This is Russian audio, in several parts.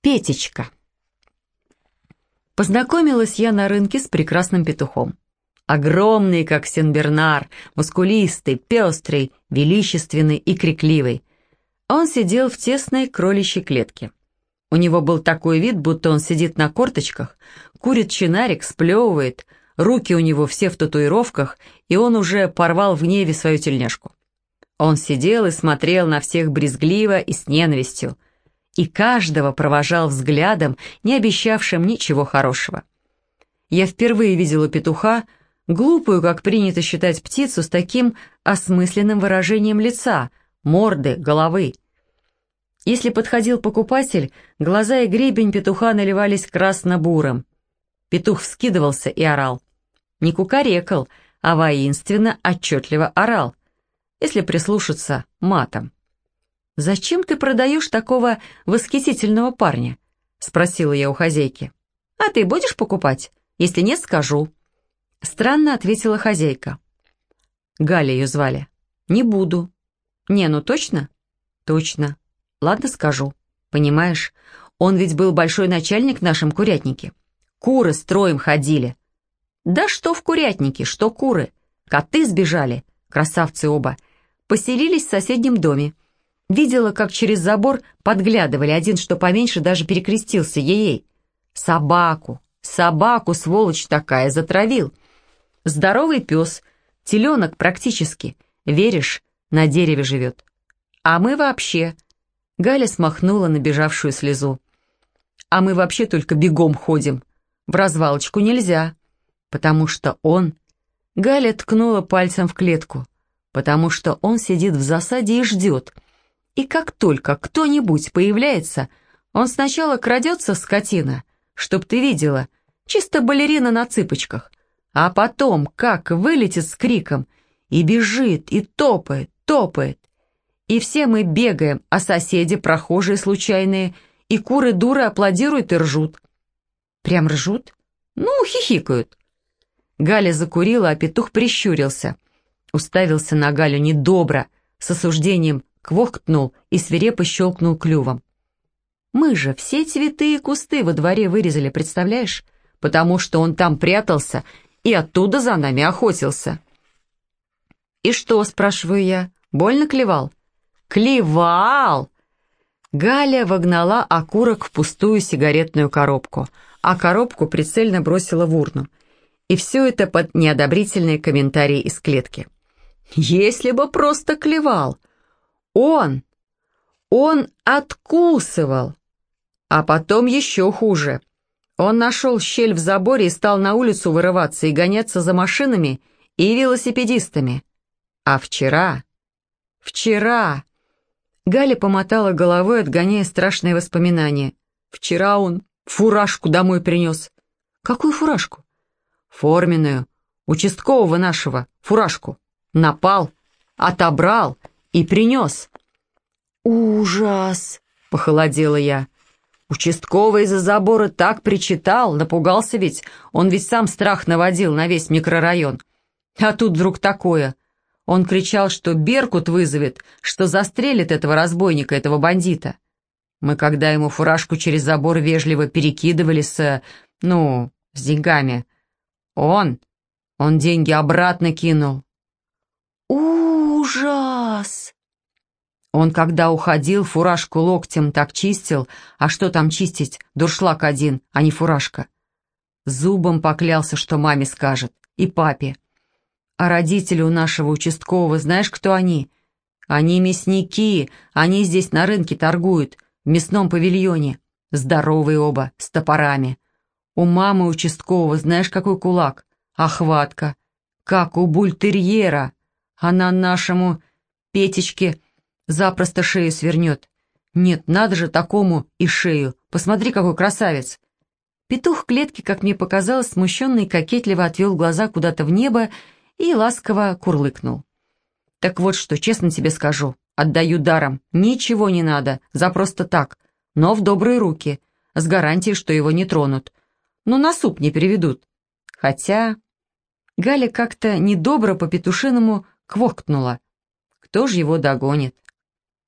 Петечка. Познакомилась я на рынке с прекрасным петухом. Огромный, как Сенбернар, мускулистый, пестрый, величественный и крикливый. Он сидел в тесной кроличьей клетке. У него был такой вид, будто он сидит на корточках, курит чинарик, сплевывает, руки у него все в татуировках, и он уже порвал в гневе свою тельняшку. Он сидел и смотрел на всех брезгливо и с ненавистью, и каждого провожал взглядом, не обещавшим ничего хорошего. Я впервые видела петуха, глупую, как принято считать птицу, с таким осмысленным выражением лица, морды, головы. Если подходил покупатель, глаза и гребень петуха наливались красно-бурым. Петух вскидывался и орал. Не кукарекал, а воинственно, отчетливо орал. Если прислушаться, матом. «Зачем ты продаешь такого восхитительного парня?» — спросила я у хозяйки. «А ты будешь покупать? Если нет, скажу». Странно ответила хозяйка. Галя ее звали. «Не буду». «Не, ну точно?» «Точно. Ладно, скажу. Понимаешь, он ведь был большой начальник в нашем курятнике. Куры строем ходили». «Да что в курятнике, что куры? Коты сбежали, красавцы оба. Поселились в соседнем доме. Видела, как через забор подглядывали, один, что поменьше, даже перекрестился ей. Собаку, собаку, сволочь такая, затравил. Здоровый пес, теленок практически, веришь, на дереве живет. А мы вообще... Галя смахнула набежавшую слезу. А мы вообще только бегом ходим. В развалочку нельзя. Потому что он... Галя ткнула пальцем в клетку. Потому что он сидит в засаде и ждет — и как только кто-нибудь появляется, он сначала крадется, скотина, чтоб ты видела, чисто балерина на цыпочках, а потом как вылетит с криком и бежит, и топает, топает. И все мы бегаем, а соседи, прохожие случайные, и куры-дуры аплодируют и ржут. Прям ржут? Ну, хихикают. Галя закурила, а петух прищурился. Уставился на Галю недобро, с осуждением квохтнул и свирепо щелкнул клювом. «Мы же все цветы и кусты во дворе вырезали, представляешь? Потому что он там прятался и оттуда за нами охотился». «И что?» — спрашиваю я. «Больно клевал?» «Клевал!» Галя вогнала окурок в пустую сигаретную коробку, а коробку прицельно бросила в урну. И все это под неодобрительные комментарии из клетки. «Если бы просто клевал! Он! Он откусывал! А потом еще хуже. Он нашел щель в заборе и стал на улицу вырываться и гоняться за машинами и велосипедистами. А вчера... Вчера... Галя помотала головой, отгоняя страшные воспоминания. Вчера он фуражку домой принес. Какую фуражку? Форменную, участкового нашего, фуражку. Напал, отобрал и принес. «Ужас!» — похолодела я. Участковый из-за забора так причитал, напугался ведь, он ведь сам страх наводил на весь микрорайон. А тут вдруг такое. Он кричал, что Беркут вызовет, что застрелит этого разбойника, этого бандита. Мы, когда ему фуражку через забор вежливо перекидывали с... ну, с деньгами. Он... он деньги обратно кинул. «Ужас!» Он, когда уходил, фуражку локтем так чистил, а что там чистить, дуршлаг один, а не фуражка. Зубом поклялся, что маме скажет, и папе. А родители у нашего участкового, знаешь, кто они? Они мясники, они здесь на рынке торгуют, в мясном павильоне. Здоровые оба, с топорами. У мамы участкового, знаешь, какой кулак? Охватка. Как у бультерьера. Она нашему Петечке запросто шею свернет. Нет, надо же такому и шею. Посмотри, какой красавец. Петух в клетке, как мне показалось, смущенно и кокетливо отвел глаза куда-то в небо и ласково курлыкнул. Так вот что, честно тебе скажу, отдаю даром. Ничего не надо, за просто так, но в добрые руки, с гарантией, что его не тронут. Но на суп не переведут. Хотя... Галя как-то недобро по-петушиному квохкнула. Кто же его догонит?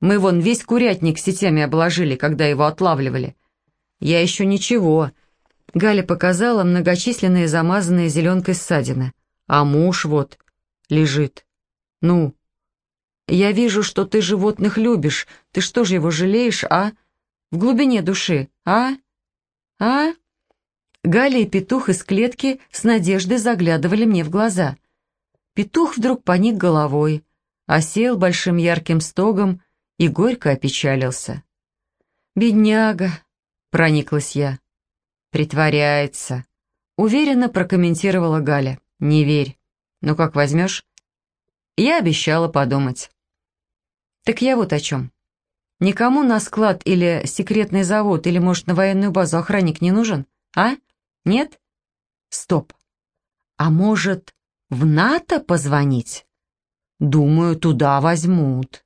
Мы вон весь курятник сетями обложили, когда его отлавливали. Я еще ничего. Галя показала многочисленные замазанные зеленкой ссадины. А муж вот лежит. Ну, я вижу, что ты животных любишь. Ты что же его жалеешь, а? В глубине души, а? А? Галя и петух из клетки с надеждой заглядывали мне в глаза. Петух вдруг поник головой, осел большим ярким стогом и горько опечалился. «Бедняга!» — прониклась я. «Притворяется», — уверенно прокомментировала Галя. «Не верь. Ну как возьмешь?» Я обещала подумать. Так я вот о чем. Никому на склад или секретный завод, или, может, на военную базу охранник не нужен? А? Нет? Стоп. А может, в НАТО позвонить? Думаю, туда возьмут.